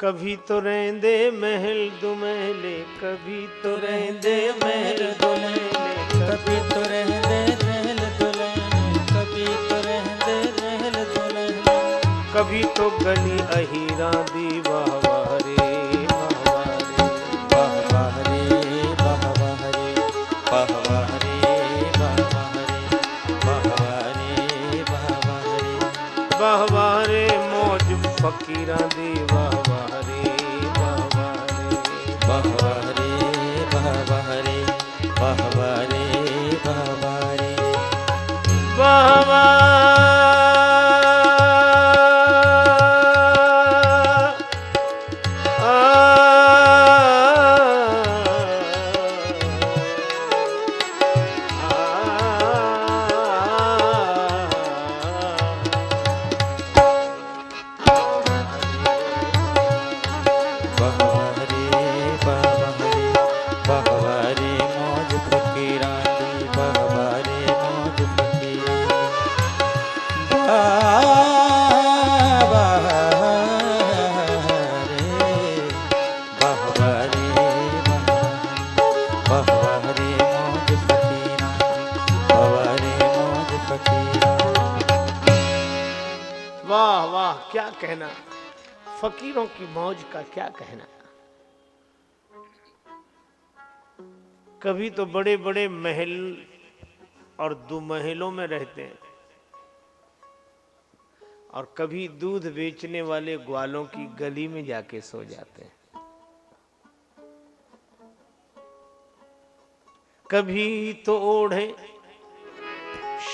कभी तो रहंदे महल दुमहले कभी तो रहंदे महल दुमहले कभी तो रहंदे महल दुल्हन कभी तो रहंदे महल दुल्हन कभी तो गली अहीरा दी वाह वाह रे Baha का क्या कहना? कभी तो बड़े बड़े महल और दो महलों में रहते हैं और कभी दूध बेचने वाले ग्वालों की गली में जाके सो जाते हैं। कभी तो ओढ़े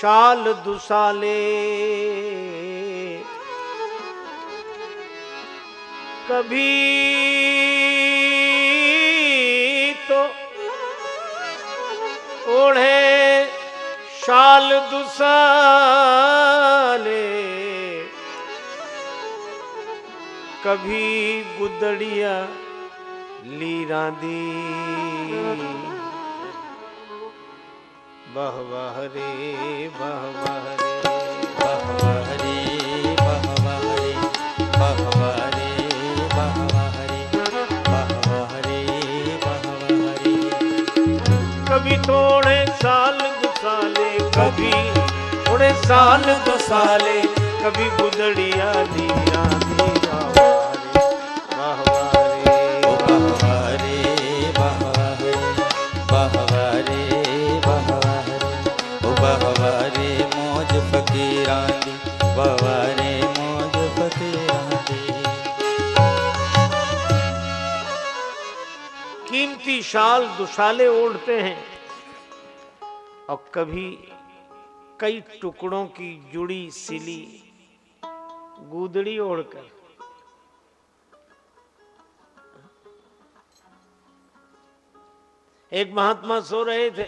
शाल दुसाले कभी तो ओढ़े शाल दुसाले। कभी गुदड़िया लीरा दी। वाह रे वाह रे। कभी थोड़े साल गुसाले कभी थोड़े साल गुसाले कभी गुजड़िया दिया फकीरा कीमती शाल दुशाले ओढ़ते हैं और कभी कई टुकड़ों की जुड़ी सिली गुदड़ी ओढ़कर। एक महात्मा सो रहे थे।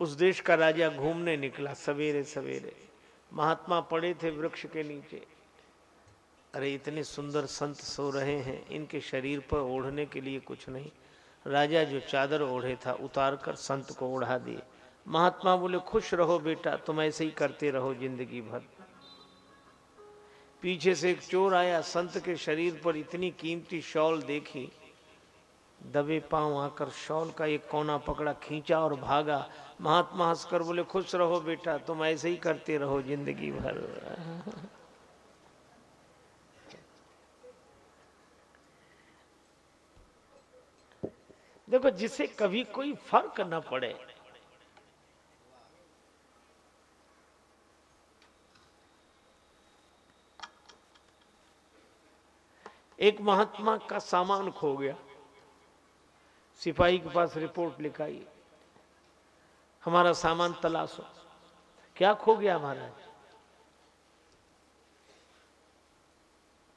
उस देश का राजा घूमने निकला सवेरे सवेरे महात्मा पड़े थे वृक्ष के नीचे। अरे इतने सुंदर संत सो रहे हैं, इनके शरीर पर ओढ़ने के लिए कुछ नहीं। राजा जो चादर ओढ़े था, उतार कर संत को ओढ़ा दिए। महात्मा बोले, खुश रहो बेटा, तुम ऐसे ही करते रहो ज़िंदगी भर। पीछे से एक चोर आया, संत के शरीर पर इतनी कीमती शॉल देखी। दबे पाँव आकर शॉल का एक कोना पकड़ा, खींचा और भागा। महात्मा हंसकर बोले, खुश रहो बेटा, तुम ऐसे ही करते रहो ज़िंदगी भर। देखो, जिसे कभी कोई फ़र्क न पड़े। एक महात्मा का सामान खो गया। सिपाही के पास रिपोर्ट लिखाई, हमारा सामान तलाशो। क्या खो गया महाराज?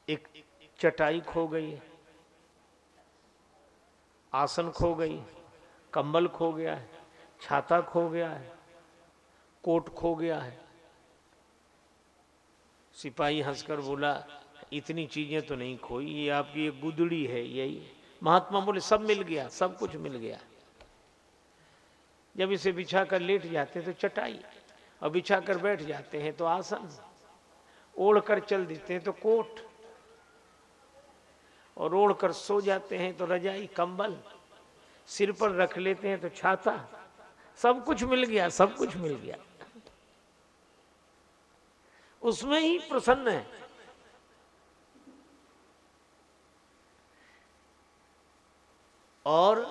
एक चटाई खो गई है। आसन खो गई, कंबल खो गया है, छाता खो गया है, कोट खो गया है। सिपाही हंसकर बोला, इतनी चीज़ें तो नहीं खोई, ये आपकी ये गुदड़ी है, यही महात्मा बोले, सब मिल गया, सब कुछ मिल गया। जब इसे बिछा कर लेट जाते तो चटाई, और बिछा कर बैठ जाते हैं तो आसन ओढ़ कर चल देते हैं तो कोट। और ओढ़ कर सो जाते हैं तो रजाई कंबल, सिर पर रख लेते हैं तो छाता। सब कुछ मिल गया, सब कुछ मिल गया। उसमें ही प्रसन्न है। और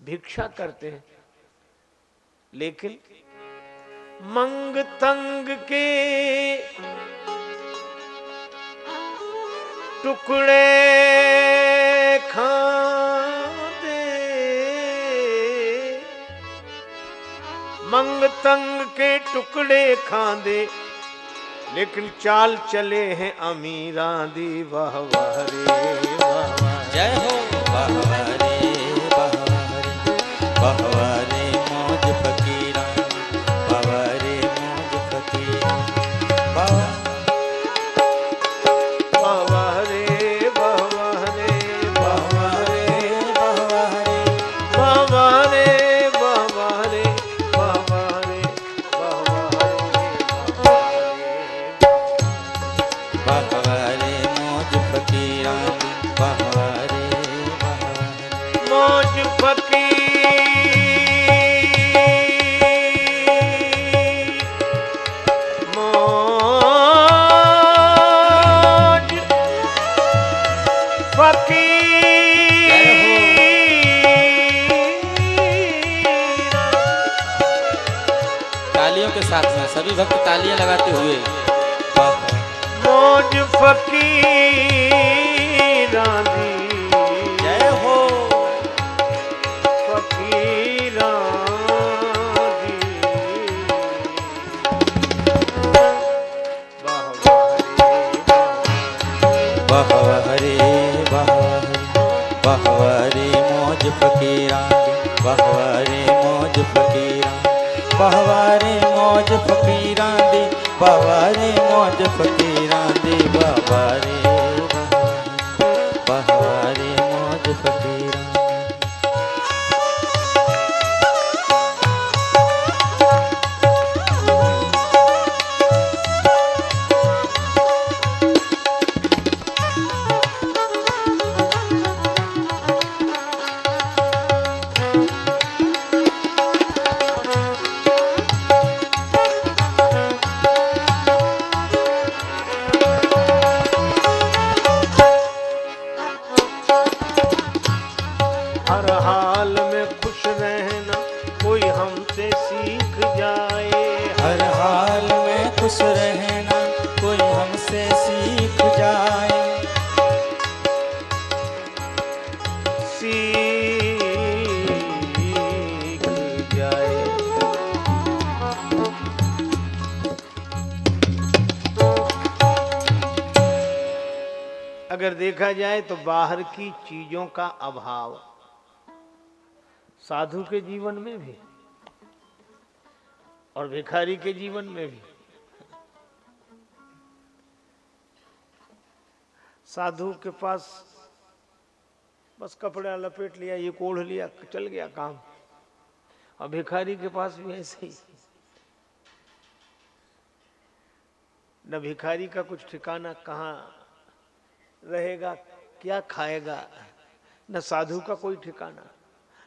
भिक्षा करते हैं। लेकिन मंग तंग के टुकड़े खाते मंग तंग के टुकड़े खांदे लेकिन चाल चले हैं अमीरा दी वाह वाह रे वाह वाह जय हो वाह रे बाबा रे मौज फकीरा बहवारे मौज फकीरा बहवारे मौज फकीरा दे बहवारे मौज फकीरा दे बहवारे बहवारे हमसे सीख जाए। हर हाल में खुश रहना कोई हमसे सीख जाए। सीख जाए। अगर देखा जाए तो बाहर की चीज़ों का अभाव साधु के जीवन में भी। और भिखारी के जीवन में भी। साधु के पास बस कपड़ा लपेट लिया, ये कोढ़ लिया, चल गया काम। और भिखारी के पास भी ऐसे ही। न भिखारी का कुछ ठिकाना कहाँ रहेगा, क्या खाएगा, न साधु का कोई ठिकाना।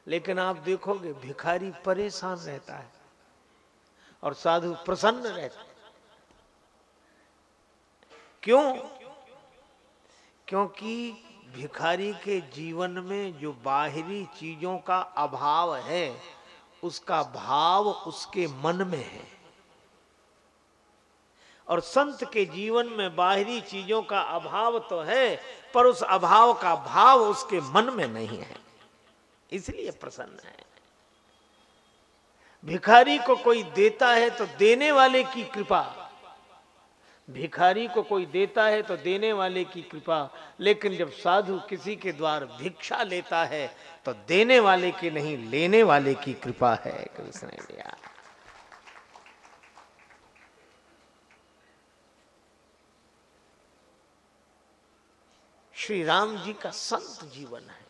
लेकिन आप देखोगे, भिखारी परेशान रहता है। और साधु प्रसन्न रहते क्यों? क्योंकि भिखारी के जीवन में जो बाहरी चीज़ों का अभाव है, उसका भाव उसके मन में है। और संत के जीवन में बाहरी चीज़ों का अभाव तो है, पर उस अभाव का भाव उसके मन में नहीं है। इसलिए प्रसन्न है। भिखारी को कोई देता है तो देने वाले की कृपा। भिखारी को कोई देता है तो देने वाले की कृपा। लेकिन जब साधु किसी के द्वार भिक्षा लेता है तो देने वाले की नहीं, लेने वाले की कृपा है कृष्ण लिया श्री राम जी का संत जीवन है।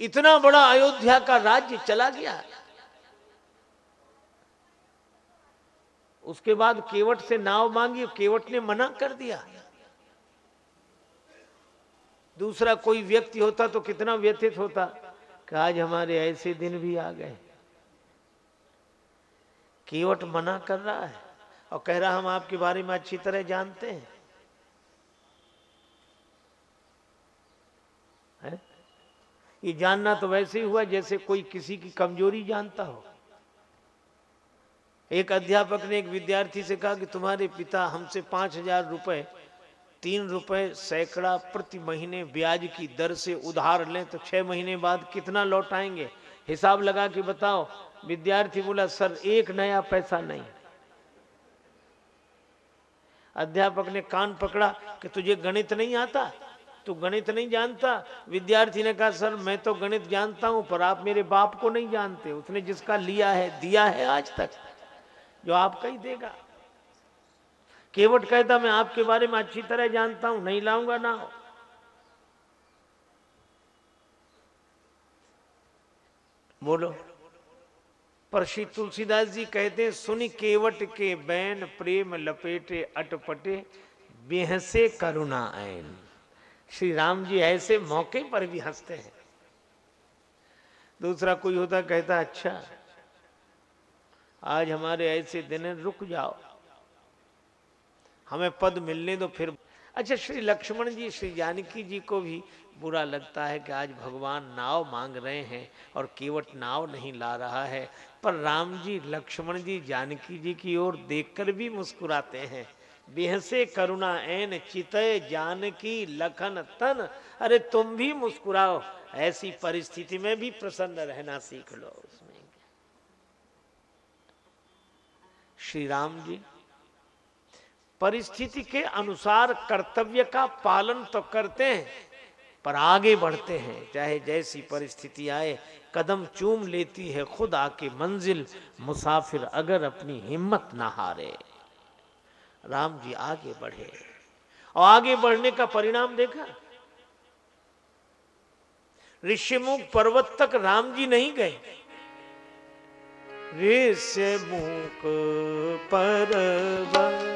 इतना बड़ा अयोध्या का राज्य चला गया। उसके बाद केवट से नाव मांगी, केवट ने मना कर दिया। दूसरा कोई व्यक्ति होता तो कितना व्यथित होता, कि आज हमारे ऐसे दिन भी आ गए। केवट मना कर रहा है और कह रहा, हम आपके बारे में अच्छी तरह जानते हैं। है? ये जानना तो वैसे ही हुआ जैसे कोई किसी की कमज़ोरी जानता हो। एक अध्यापक ने एक विद्यार्थी से कहा कि तुम्हारे पिता हमसे पाँच हज़ार रुपए, तीन रुपए सैकड़ा प्रति महीने ब्याज की दर से उधार लें तो छह महीने बाद कितना लौटाएँगे? हिसाब लगा के बताओ। विद्यार्थी बोला, सर, एक नया पैसा नहीं। अध्यापक ने कान पकड़ा कि तुझे गणित नहीं आता? तू गणित नहीं जानता? विद्यार्थी ने कहा, सर, मैं तो गणित जानता हूँ, पर आप मेरे बाप को नहीं जानते। उसने जिसका लिया है, दिया है आज तक। जो आपका ही देगा। केवट कहता, मैं आपके बारे में अच्छी तरह जानता हूँ, नहीं लाऊँगा ना। हो बोलो पर श्री तुलसीदास जी कहते सुन केवट के बैन, प्रेम लपेटे, अटपटे, बेहसे करुणा ऐन। श्री राम जी ऐसे मौके पर भी हँसते हैं। दूसरा कोई होता, कहता अच्छा आज हमारे ऐसे दिन रुक जाओ। हमें पद मिलने दो फिर। अच्छा श्री लक्ष्मण जी, श्री जानकी जी को भी बुरा लगता है कि आज भगवान नाव मांग रहे हैं और केवट नाव नहीं ला रहा है। पर राम जी, लक्ष्मण जी, जानकी जी की ओर देखकर भी मुस्कुराते हैं। बेहसे करुणा एन चितय जानकी लखन तन। अरे तुम भी मुस्कुराओ, ऐसी परिस्थिति में भी प्रसन्न रहना सीख लो उसमें श्री राम जी। परिस्थिति के अनुसार कर्तव्य का पालन तो करते हैं, पर आगे बढ़ते हैं। चाहे जैसी परिस्थिति आए, कदम चूम लेती है खुद आके मंजिल, मुसाफिर अगर अपनी हिम्मत ना हारे। राम जी आगे बढ़े। और आगे बढ़ने का परिणाम देखा। ऋषिमुख पर्वत तक राम जी नहीं गए। ऋषमुख पर्वत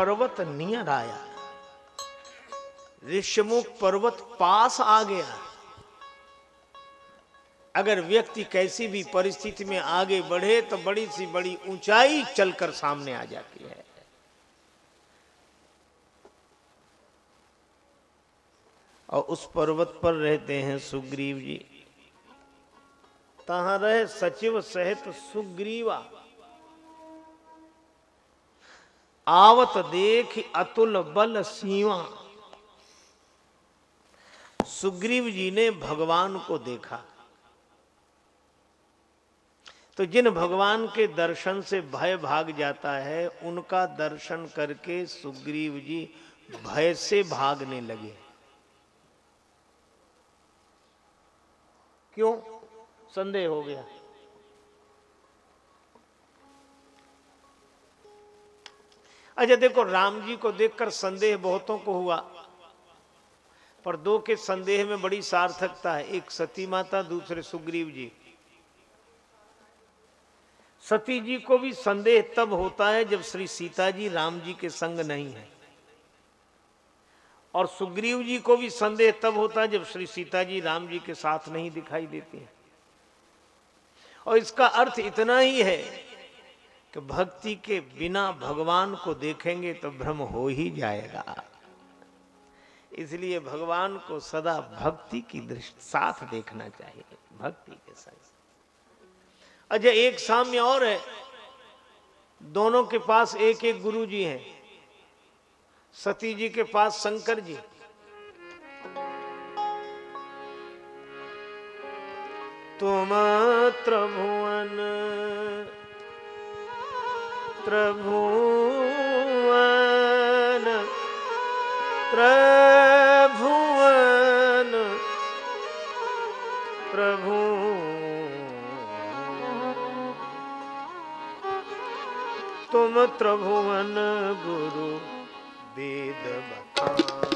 पर्वत नियर आया। ऋषमुख पर्वत पास आ गया। अगर व्यक्ति कैसी भी परिस्थिति में आगे बढ़े तो बड़ी सी बड़ी ऊंचाई चलकर सामने आ जाती है। और उस पर्वत पर रहते हैं सुग्रीव जी। तहां रहे सचिव सहित सुग्रीवा। आवत देख अतुल बल सीवा। सुग्रीव जी ने भगवान को देखा। तो जिन भगवान के दर्शन से भय भाग जाता है, उनका दर्शन करके सुग्रीव जी भय से भागने लगे। क्यों? संदेह हो गया। अच्छा देखो, राम जी को देखकर संदेह बहुतों को हुआ। पर दो के संदेह में बड़ी सार्थकता है। एक सती माता, दूसरे सुग्रीव जी। सती जी को भी संदेह तब होता है जब श्री सीता जी राम जी के संग नहीं है। और सुग्रीव जी को भी संदेह तब होता है जब श्री सीता जी राम जी के साथ नहीं दिखाई देती हैं। और इसका अर्थ इतना ही है कि भक्ति के बिना भगवान को देखेंगे तो भ्रम हो ही जाएगा। इसलिए भगवान को सदा भक्ति की दृष्टि, साथ देखना चाहिए, भक्ति के साथ अच्छा एक साम्य और है। दोनों के पास एक एक गुरु जी हैं। सती जी के पास शंकर जी। तुम त्रिभुवन त्रिभुवन त्रिभुवन प्रभु। तुम त्रिभुवन गुरु वेद बखाना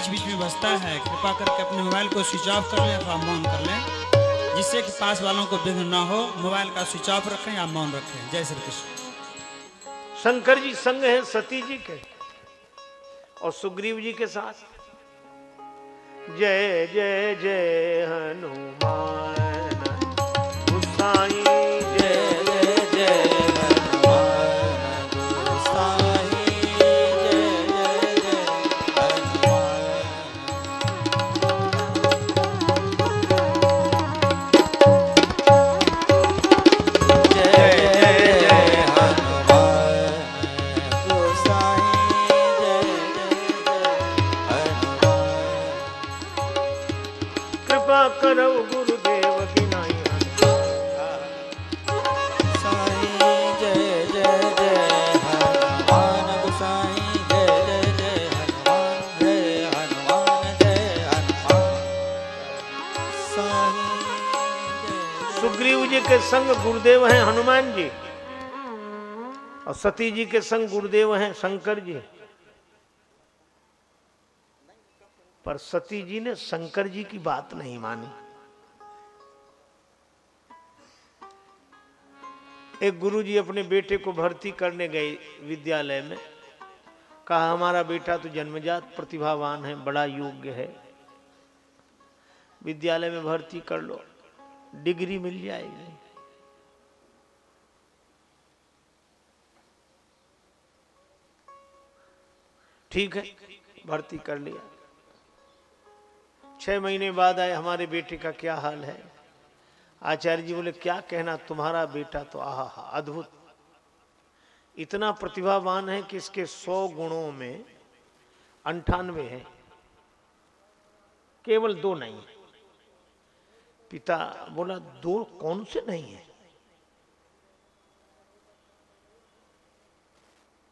बीच बीच में बजता है। कृपा करके अपने मोबाइल को स्विच ऑफ़ कर लें, अथवा मौन कर लें, जिससे कि पास वालों को विघ्न न हो। मोबाइल का स्विच ऑफ़ रखें या मौन रखें। जय श्री कृष्ण। शंकर जी संग हैं, सती जी के, और सुग्रीव जी के साथ। जय जय जय हनुमान। गुसाई संग गुरुदेव हैं हनुमान जी और सती जी के संग गुरुदेव हैं शंकर जी। पर सती जी ने शंकर जी की बात नहीं मानी। एक गुरु जी अपने बेटे को भर्ती करने गए विद्यालय में। कहा, हमारा बेटा तो जन्मजात प्रतिभावान है, बड़ा योग्य है। विद्यालय में भर्ती कर लो, डिग्री मिल जाएगी। ठीक है, भर्ती कर लिया। छह महीने बाद आए, हमारे बेटे का क्या हाल है? आचार्य जी बोले, क्या कहना, तुम्हारा बेटा तो आहा अद्भुत। इतना प्रतिभावान है कि इसके सौ गुणों में अंठानवे है। केवल दो नहीं पिता बोला, दो कौन से नहीं है?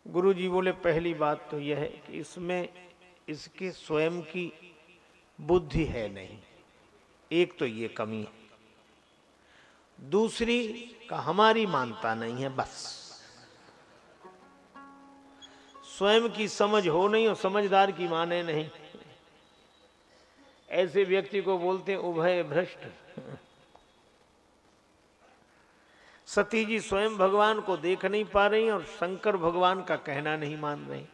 गुरु जी बोले, पहली बात तो यह है कि इसमें इसके स्वयं की बुद्धि है नहीं। एक तो ये कमी है। दूसरी का हमारी मानता नहीं है, बस। स्वयं की समझ हो नहीं और समझदार की माने नहीं। ऐसे व्यक्ति को बोलते उभय भ्रष्ट। सती जी स्वयं भगवान को देख नहीं पा रही और शंकर भगवान का कहना नहीं मान रही।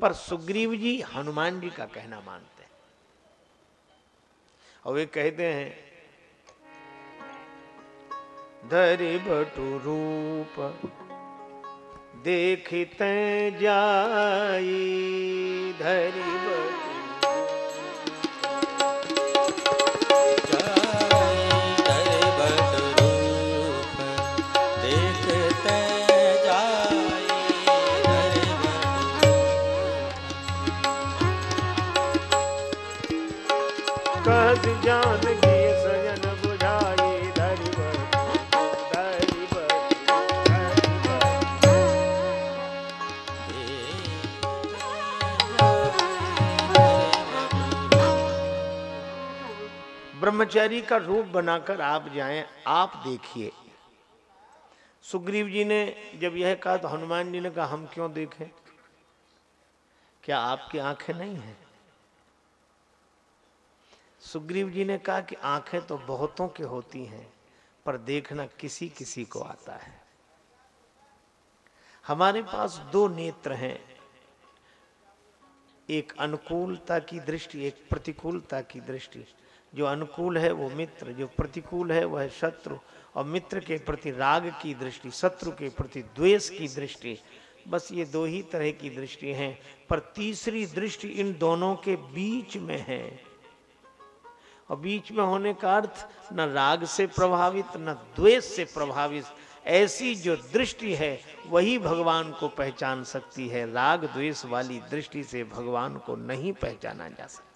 पर सुग्रीव जी हनुमान जी का कहना मानते हैं। और वे कहते हैं, धरि बटु रूप देखते जाई, धरि बटु ब्रह्मचारी का रूप बनाकर आप जाएँ, आप देखिए। सुग्रीव जी ने जब यह कहा तो हनुमान जी ने कहा, हम क्यों देखें? क्या आपकी आँखें नहीं हैं? सुग्रीव जी ने कहा कि आँखें तो बहुतों की होती हैं, पर देखना किसी किसी को आता है। हमारे पास दो नेत्र हैं, एक अनुकूलता की दृष्टि, एक प्रतिकूलता की दृष्टि। जो अनुकूल है वो मित्र, जो प्रतिकूल है वह शत्रु, और मित्र के प्रति राग की दृष्टि, शत्रु के प्रति द्वेष की दृष्टि, बस ये दो ही तरह की दृष्टि हैं। पर तीसरी दृष्टि इन दोनों के बीच में है। और बीच में होने का अर्थ, न राग से प्रभावित, न द्वेष से प्रभावित। ऐसी जो दृष्टि है, वही भगवान को पहचान सकती है। राग, द्वेष वाली दृष्टि से भगवान को नहीं पहचाना जा सकता।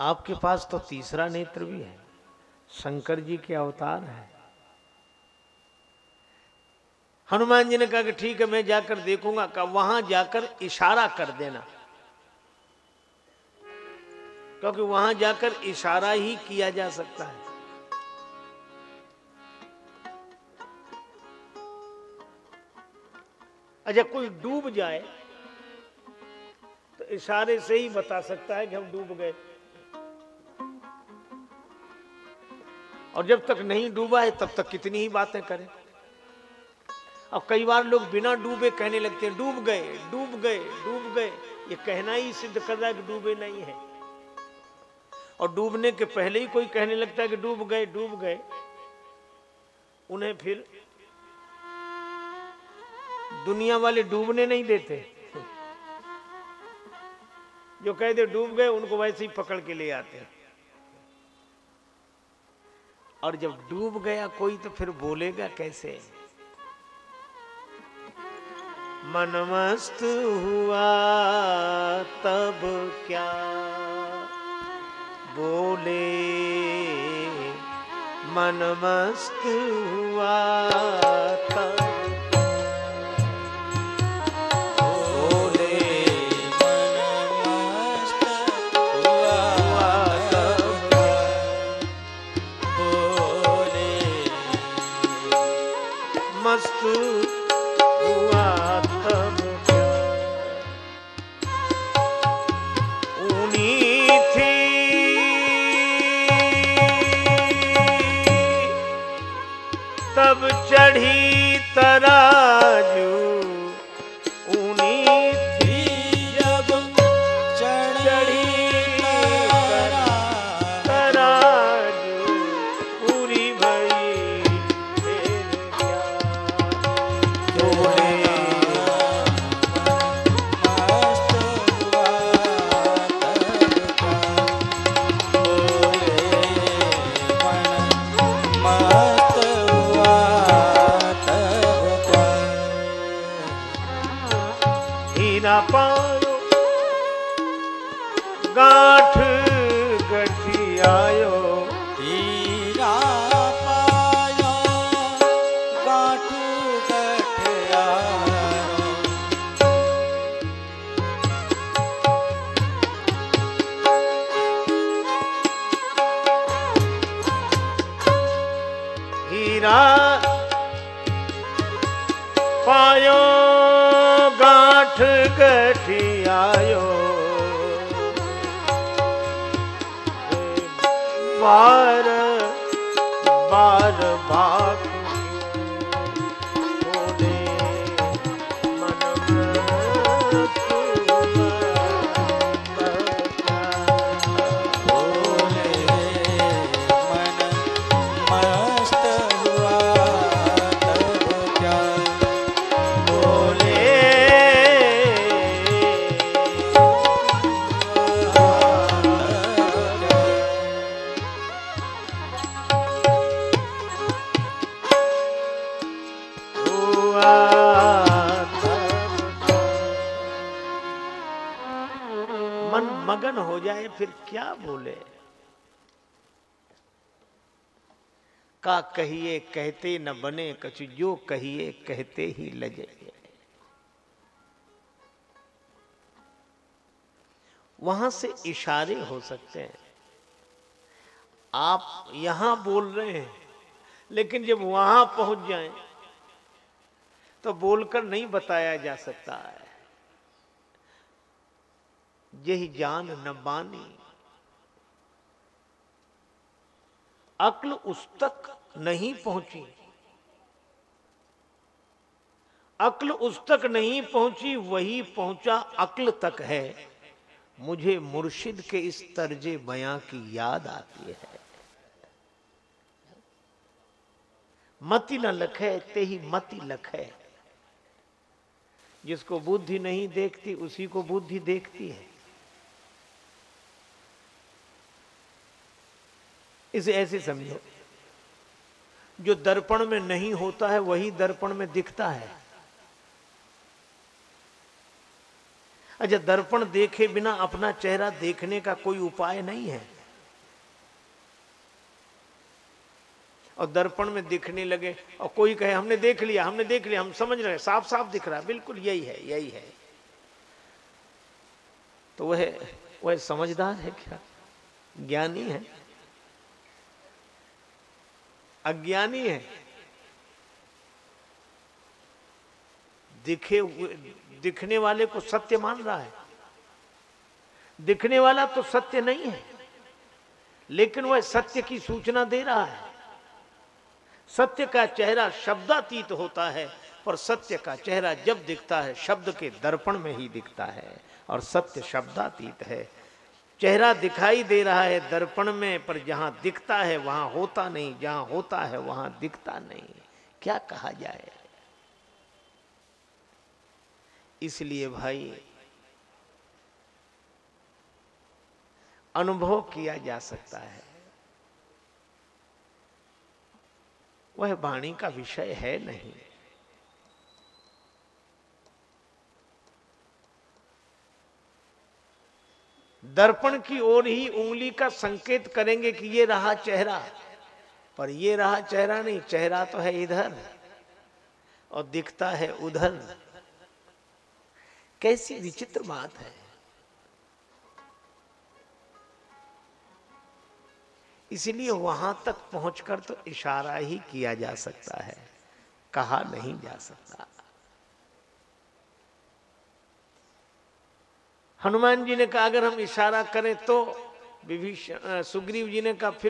आपके पास तो तीसरा नेत्र भी है। शंकर जी के अवतार है। हनुमान जी ने कहा कि ठीक है, मैं जाकर देखूँगा। का वहाँ जाकर इशारा कर देना। क्योंकि वहाँ जाकर इशारा ही किया जा सकता है। अच्छा कोई डूब जाए तो इशारे से ही बता सकता है कि हम डूब गए। और जब तक नहीं डूबा है, तब तक कितनी ही बातें करें। अब कई बार लोग बिना डूबे कहने लगते हैं, डूब गए डूब गए डूब गए। ये कहना ही सिद्ध कर रहा है कि डूबे नहीं है। और डूबने के पहले ही कोई कहने लगता है कि डूब गए डूब गए। उन्हें फिर दुनिया वाले डूबने नहीं देते। जो कहते डूब गए, उनको वैसे ही पकड़ के ले आते हैं। और जब डूब गया कोई तो फिर बोलेगा कैसे? मन मस्त हुआ तब क्या? बोले मन मस्त हुआ तब ਨਾ ਪਾਇਓ। ਗਾਠ क्या बोले? का कहिए कहते न बने कछु, जो कहिए कहते ही लजे। वहाँ से इशारे हो सकते हैं। आप यहाँ बोल रहे हैं, लेकिन जब वहाँ पहुँच जाएँ तो बोलकर नहीं बताया जा सकता है। यही जान न बानी अक्ल उस तक नहीं पहुँची। अक्ल उस तक नहीं पहुँची, वही पहुँचा अक्ल तक है। मुझे मुर्शिद के इस तर्जे बयां की याद आती है। मति न लखे ते ही मति लखे जिसको बुद्धि नहीं देखती, उसी को बुद्धि देखती है। इसे ऐसे समझो। जो दर्पण में नहीं होता है, वही दर्पण में दिखता है। अच्छा दर्पण देखे बिना अपना चेहरा देखने का कोई उपाय नहीं है। और दर्पण में दिखने लगे, और कोई कहे, हमने देख लिया, हमने देख लिया, हम समझ रहे साफ़ साफ़ दिख रहा है, बिल्कुल यही है यही है। तो वह वह समझदार है क्या? ज्ञानी है। अज्ञानी है। दिखे दिखने वाले को सत्य मान रहा है। दिखने वाला तो सत्य नहीं है, लेकिन वह सत्य की सूचना दे रहा है। सत्य का चेहरा शब्दातीत होता है, पर सत्य का चेहरा जब दिखता है, शब्द के दर्पण में ही दिखता है, और सत्य शब्दातीत है। चेहरा दिखाई दे रहा है दर्पण में, पर जहाँ दिखता है वहाँ होता नहीं, जहाँ होता है वहाँ दिखता नहीं। क्या कहा जाए? इसलिए भाई, अनुभव किया जा सकता है। वह वाणी का विषय है नहीं। दर्पण की ओर ही उंगली का संकेत करेंगे कि ये रहा चेहरा। पर ये रहा चेहरा नहीं, चेहरा तो है इधर, और दिखता है उधर। कैसी विचित्र बात है। इसलिए वहाँ तक पहुंचकर तो इशारा ही किया जा सकता है, कहा नहीं जा सकता। हनुमान जी ने कहा, अगर हम इशारा करें तो विभीषण, सुग्रीव जी ने कहा, फिर